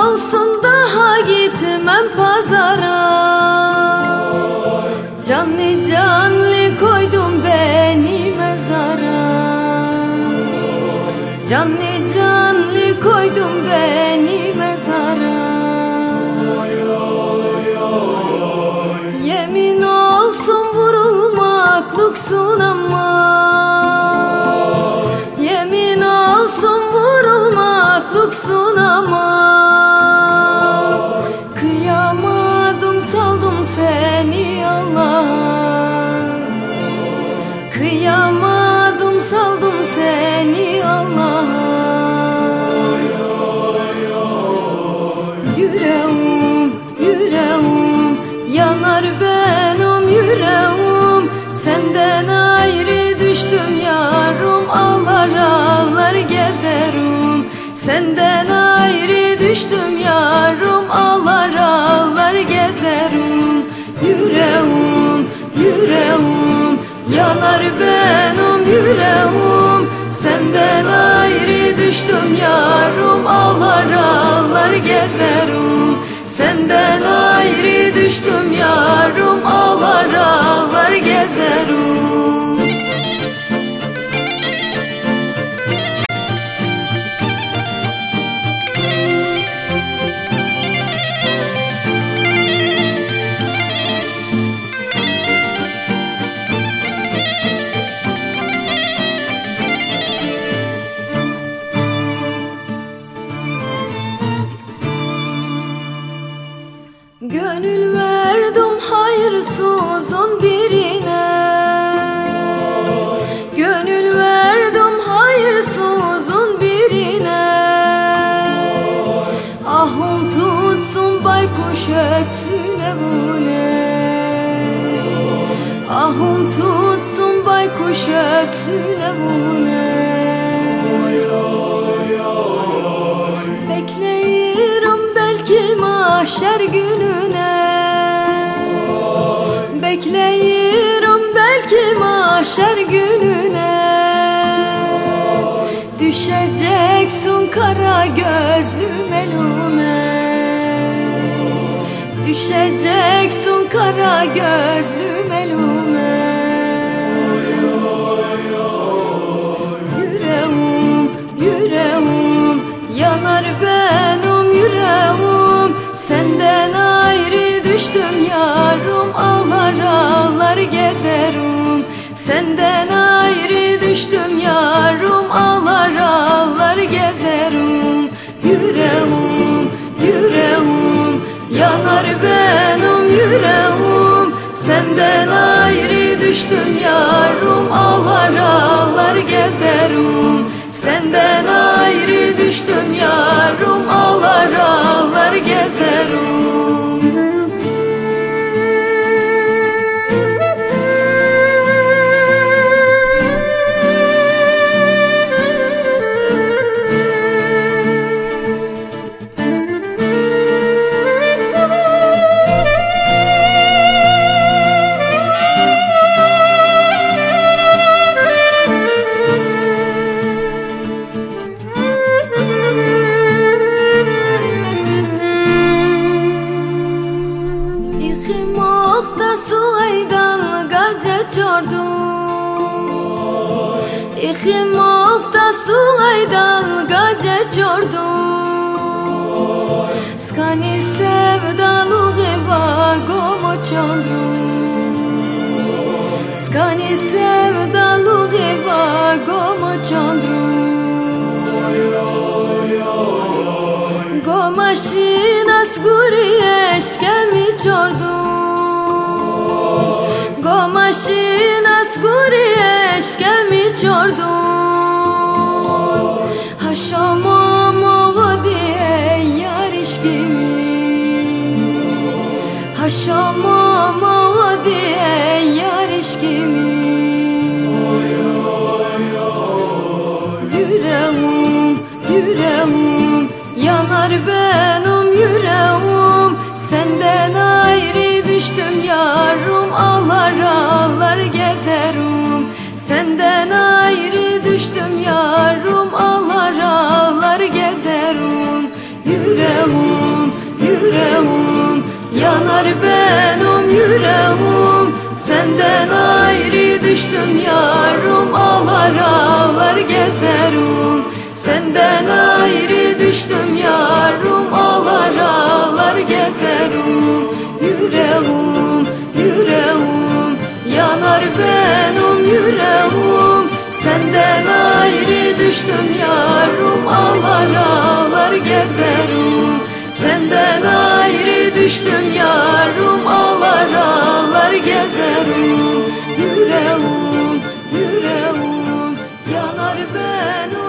olsun daha gitmem pazara. Canlı canlı koydum beni mezara. Canlı canlı koydum beni mezara. Yemin olsun vurulmak luksun ama Kıyamadım saldım seni Allah'a. Yüreğim, yüreğim Yanar benim yüreğim. Senden ayrı düştüm yarım Ağlar ağlar gezerim. Senden ayrı düştüm yarım Ağlar Yanar benim yüreğim. Senden ayrı düştüm yarım Ağlar ağlar gezerim. Senden ayrı düştüm yarım Ağlar ağlar gezerim ötüne bu ne Ahım tutsun baykuş ötüne bu ne Bekleyirim belki mahşer gününe. Bekleyirim belki mahşer gününe. Düşeceksin kara gözlü melume Düşeceksin kara gözlü melume Yüreğim, yüreğim Yanar benim yüreğim. Senden ayrı düştüm yarım Ağlar ağlar gezerim. Senden ayrı düştüm yarım Ağlar ağlar gezerim. Yüreğim, yüreğim Yanar benim yüreğim Senden ayrı düştüm yarım Ağlar ağlar gezerim Senden ayrı düştüm yarım Ağlar ağlar gezerim İhimokta suaydan gace çordu Skani sevdalu giva gomo çondru Skani sevdalu giva gomo çondru Gomaşina skuri eşkemi çordun Gomaşina skuri eşkemi çordun Haşama mogo diye yarışkimi Haşama mogo diye yarışkimi Yüreğim, yüreğim Yanar benim yüreğim. Senden ayrı düştüm yarım Ağlar ağlar gezerim Senden ayrı düştüm yarım Ağlar ağlar gezerim Yüreğim, yüreğim Yanar benim yüreğim Senden ayrı düştüm yarım Ağlar ağlar gezerim Senden ayrı düştüm yarım Ağlar ağlar gezerim yüreğim Ayrı düştüm yarım ağlar ağlar gezerim Senden ayrı düştüm yarım ağlar ağlar gezerim Yüreğim, yüreğim yanar benim